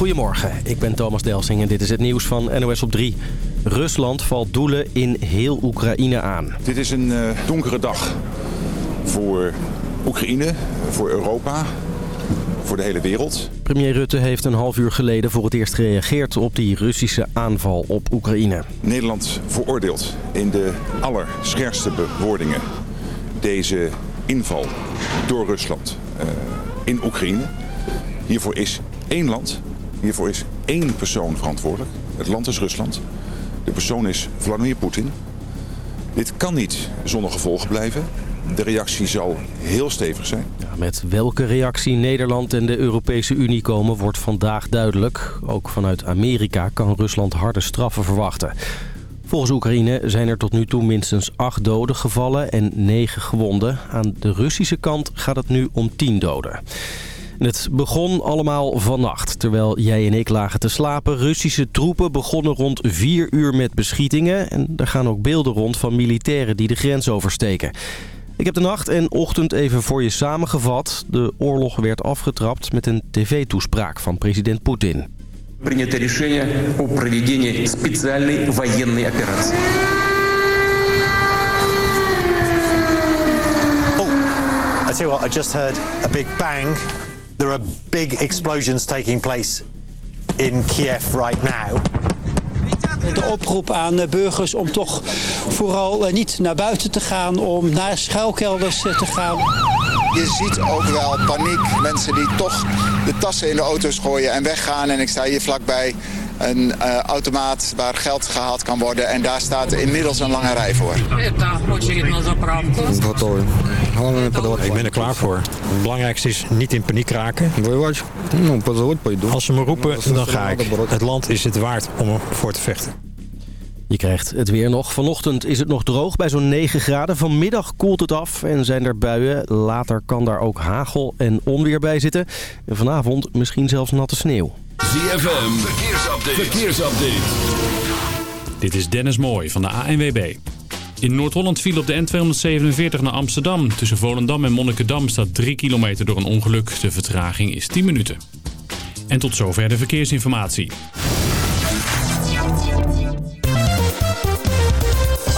Goedemorgen, ik ben Thomas Delsing en dit is het nieuws van NOS op 3. Rusland valt doelen in heel Oekraïne aan. Dit is een uh, donkere dag voor Oekraïne, voor Europa, voor de hele wereld. Premier Rutte heeft een half uur geleden voor het eerst gereageerd op die Russische aanval op Oekraïne. Nederland veroordeelt in de allerscherpste bewoordingen deze inval door Rusland uh, in Oekraïne. Hiervoor is één land, hiervoor is één persoon verantwoordelijk. Het land is Rusland. De persoon is Vladimir Poetin. Dit kan niet zonder gevolgen blijven. De reactie zal heel stevig zijn. Met welke reactie Nederland en de Europese Unie komen wordt vandaag duidelijk. Ook vanuit Amerika kan Rusland harde straffen verwachten. Volgens Oekraïne zijn er tot nu toe minstens acht doden gevallen en negen gewonden. Aan de Russische kant gaat het nu om tien doden. Het begon allemaal vannacht, terwijl jij en ik lagen te slapen. Russische troepen begonnen rond 4 uur met beschietingen. En er gaan ook beelden rond van militairen die de grens oversteken. Ik heb de nacht en ochtend even voor je samengevat. De oorlog werd afgetrapt met een tv-toespraak van president Poetin. Принято решение о проведении специальной военной операции. Oh, I tell you what, I just heard a big bang. There are big explosions taking place in Kiev right now. De oproep aan burgers om toch vooral niet naar buiten te gaan, om naar schuilkelders te gaan. Je ziet ook wel paniek. Mensen die toch de tassen in de auto's gooien en weggaan. En ik sta hier vlakbij een uh, automaat waar geld gehaald kan worden. En daar staat inmiddels een lange rij voor. Ik ben er klaar voor. Het belangrijkste is niet in paniek raken. Als ze me roepen, dan ga ik. Het land is het waard om ervoor te vechten. Je krijgt het weer nog. Vanochtend is het nog droog bij zo'n 9 graden. Vanmiddag koelt het af en zijn er buien. Later kan daar ook hagel en onweer bij zitten. En vanavond misschien zelfs natte sneeuw. ZFM, verkeersupdate. verkeersupdate. Dit is Dennis Mooij van de ANWB. In Noord-Holland viel op de N247 naar Amsterdam. Tussen Volendam en Monnikendam staat 3 kilometer door een ongeluk. De vertraging is 10 minuten. En tot zover de verkeersinformatie.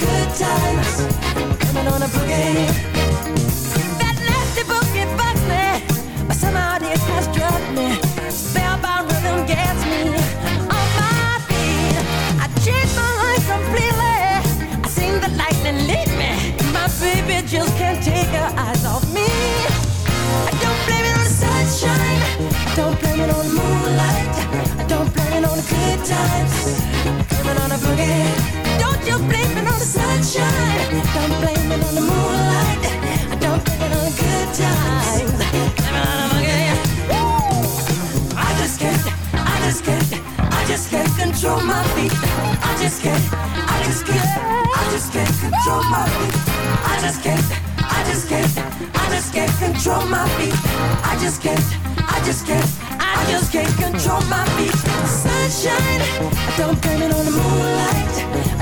good times coming on a boogie. That nasty boogie bugs me, but somehow it has struck me. Spellbound rhythm gets me on my feet. I change my life completely. I seen the lightning lead me. My baby just can't take her eyes off me. I don't blame it on the sunshine. I don't blame it on the moonlight. I don't blame it on the good times. Coming on a boogie. Don't blame it on the sunshine. Don't blame it on the moonlight. Don't blame it on the good times. Blame I just can't. I just can't. I just can't control my feet. I just can't. I just can't. I just can't control my feet. I just can't. I just can't. I just can't control my feet. I just can't. I just can't. I just can't control my feet. Sunshine, I don't blame it on the moonlight.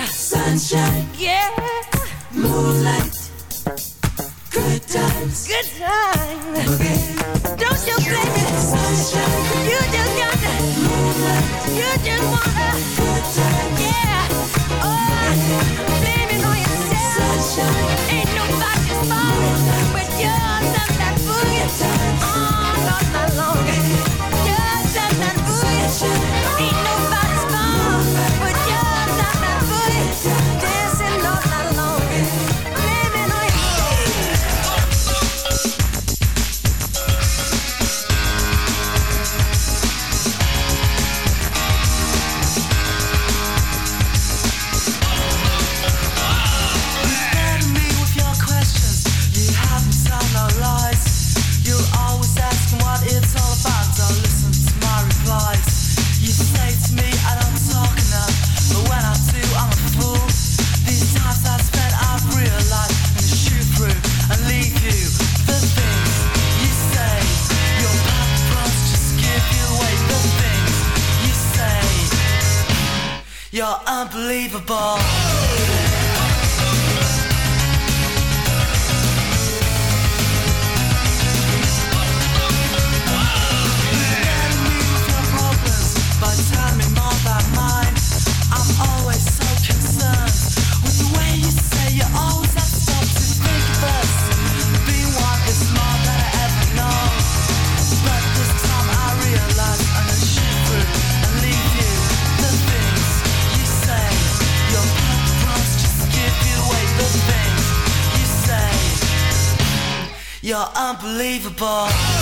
sunshine. Unbelievable.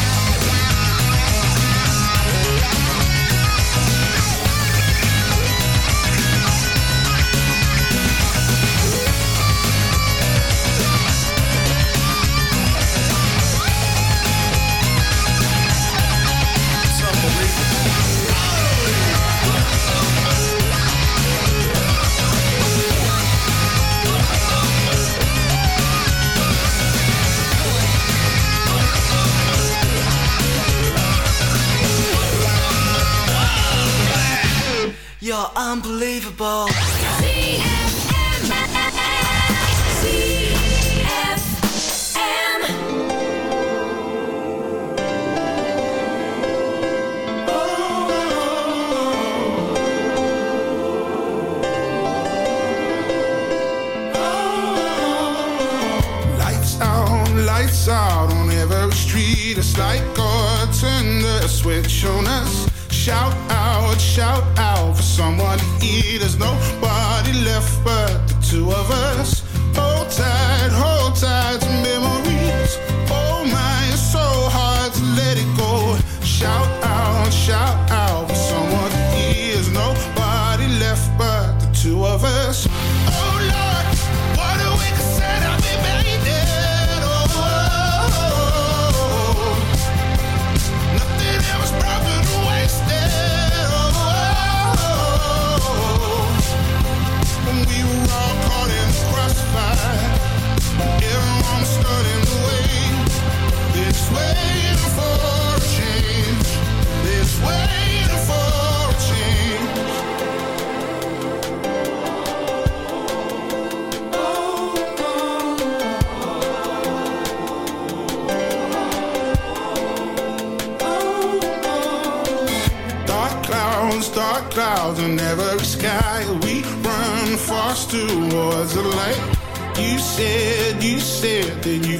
people.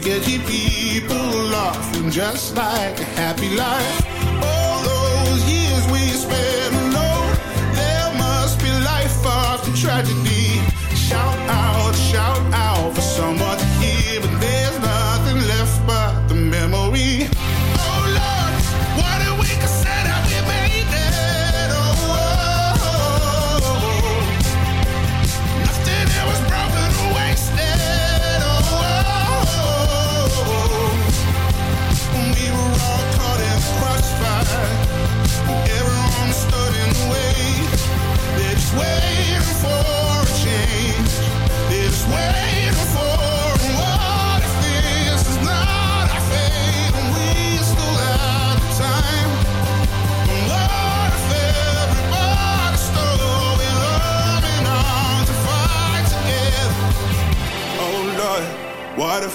get your people laughing just like a happy life.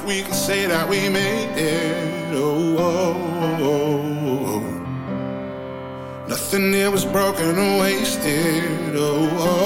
we can say that we made it. Oh, oh, oh, oh. oh. nothing here was broken or wasted. oh. oh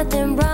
Nothing wrong.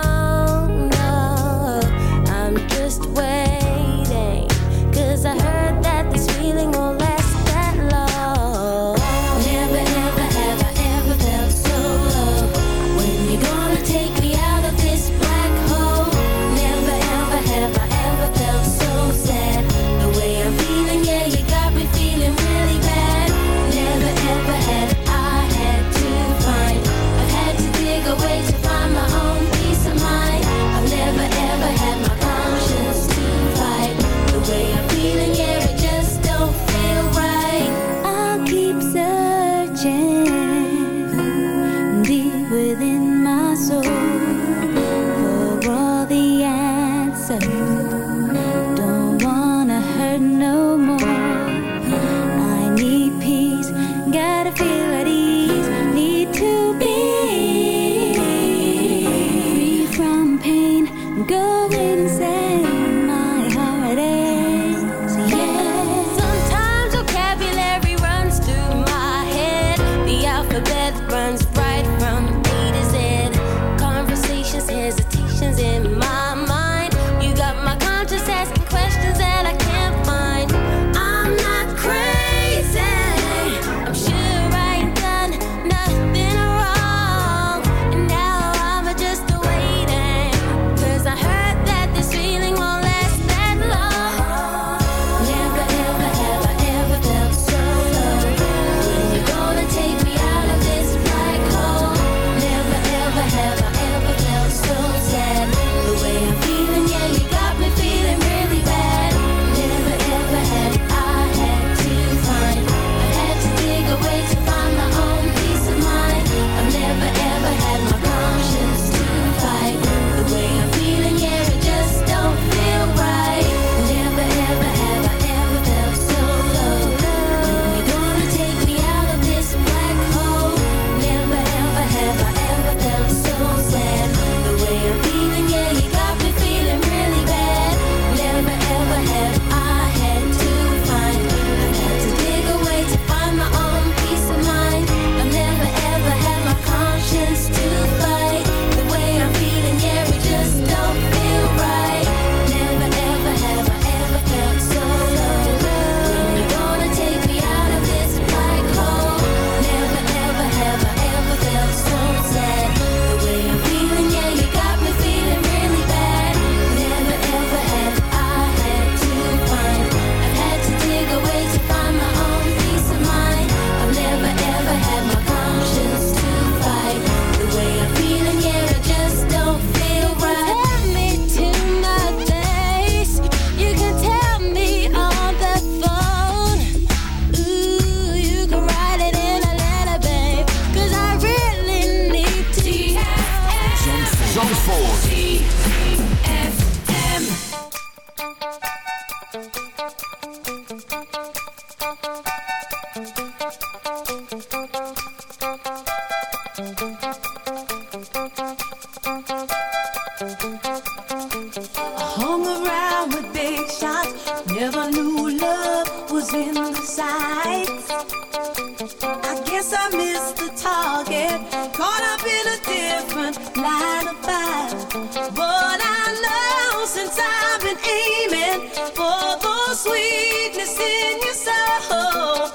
for the sweetness in your soul.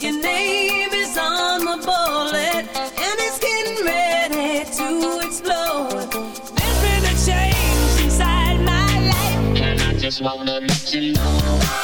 Your name is on the bullet, and it's getting ready to explode. There's been a change inside my life, wanna let you know.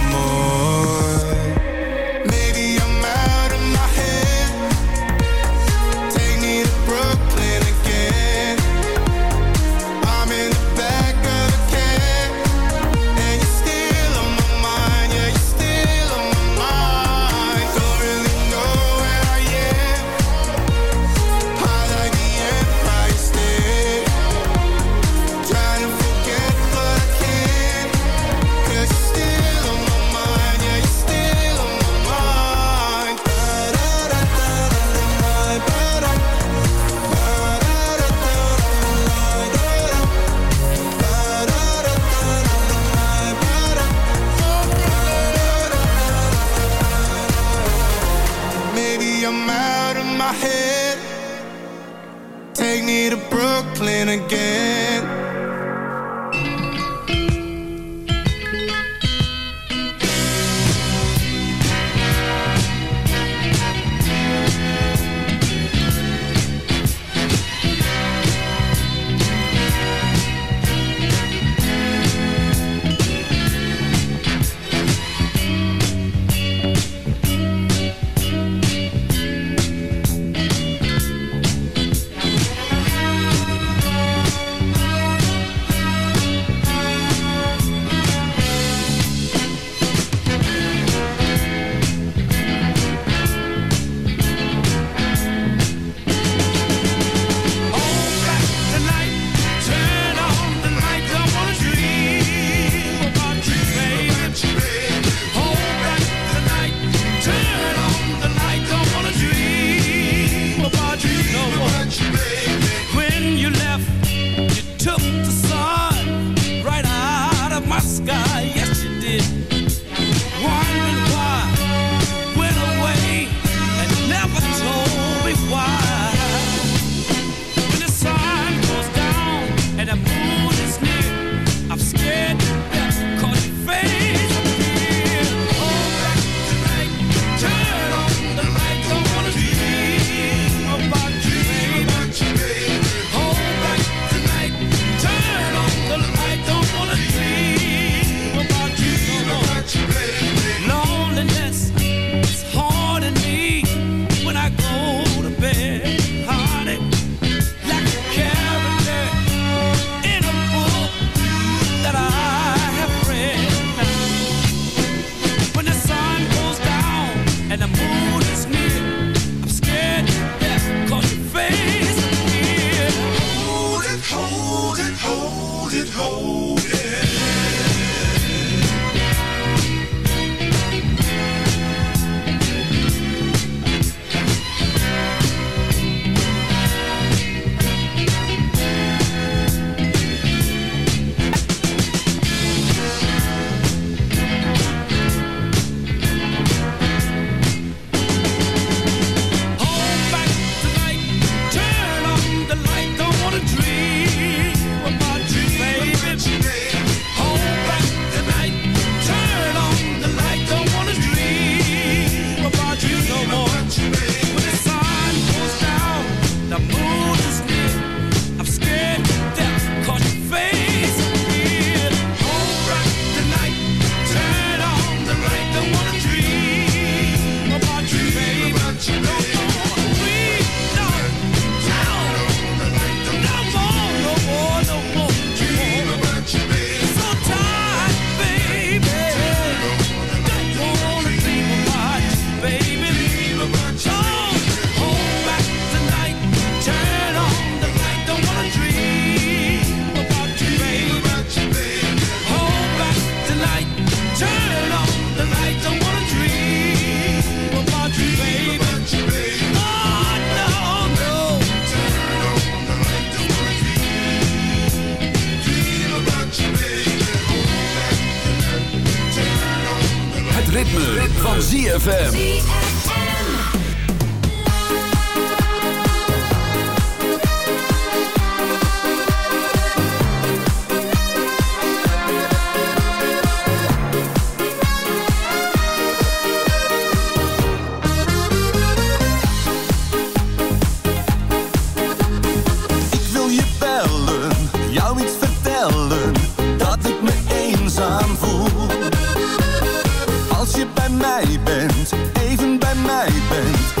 Als je bij mij bent, even bij mij bent.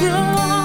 grow.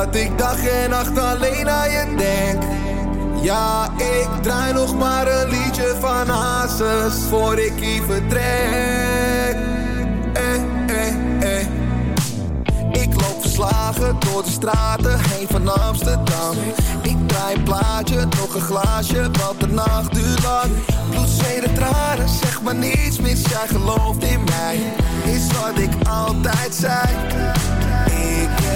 Omdat ik dag en nacht alleen aan je denk. Ja, ik draai nog maar een liedje van Hazes Voor ik hier vertrek eh, eh, eh. Ik loop verslagen door de straten heen van Amsterdam. Ik draai een plaatje, nog een glaasje, want de nacht duurt lang. Bloed, zweet en tranen, zeg maar niets mis, jij gelooft in mij. Is wat ik altijd zei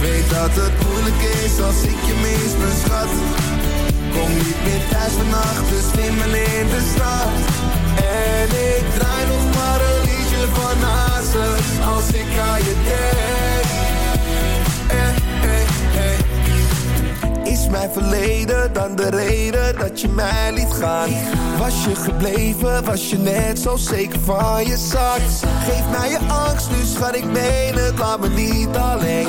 Weet dat het moeilijk is als ik je mis, mijn schat Kom niet meer thuis vannacht, dus slimmel in de stad En ik draai nog maar een liedje van Hazes Als ik aan je denk eh, eh, eh. Is mijn verleden dan de reden dat je mij liet gaan? Was je gebleven, was je net zo zeker van je zak? Geef mij je angst, nu schat ik meen het, laat me niet alleen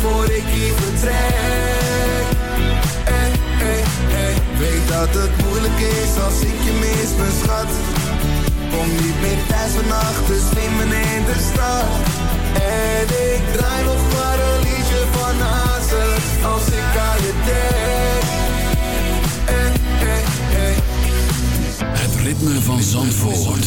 voor ik hier vertrek. Eh, eh, eh. Weet dat het moeilijk is als ik je mis, mijn schat Kom niet meer thuis vannacht, dus neem in de stad. En ik draai nog maar een liedje van Hazes Als ik aan je denk. Eh, eh, eh. Het ritme van Zandvoort.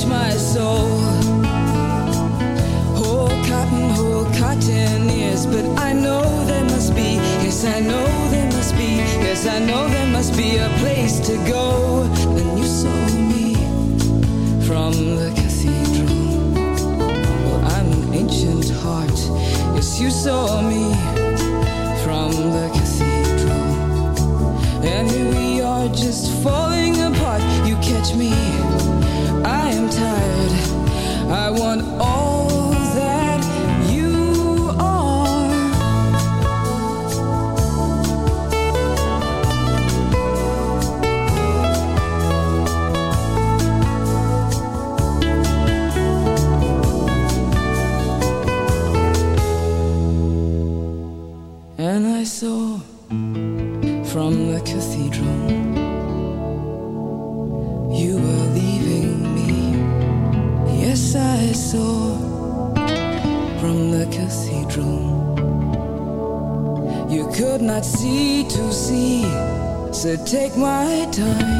to wrench my soul. Whole cotton, whole cotton ears, but I know there must be, yes, I know there must be, yes, I know there must be a place to go. Then you saw me from the cathedral. Well, I'm an ancient heart, yes, you saw me from the cathedral. And here we are just falling apart. You catch me, tired. I want all take my time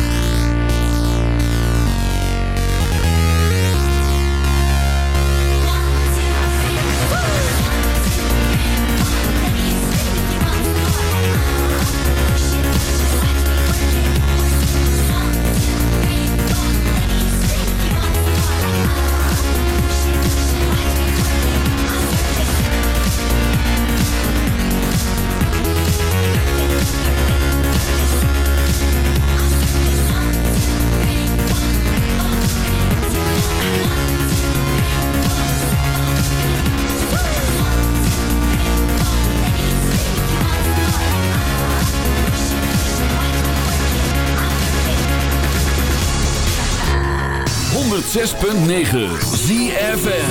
106.9 ZFN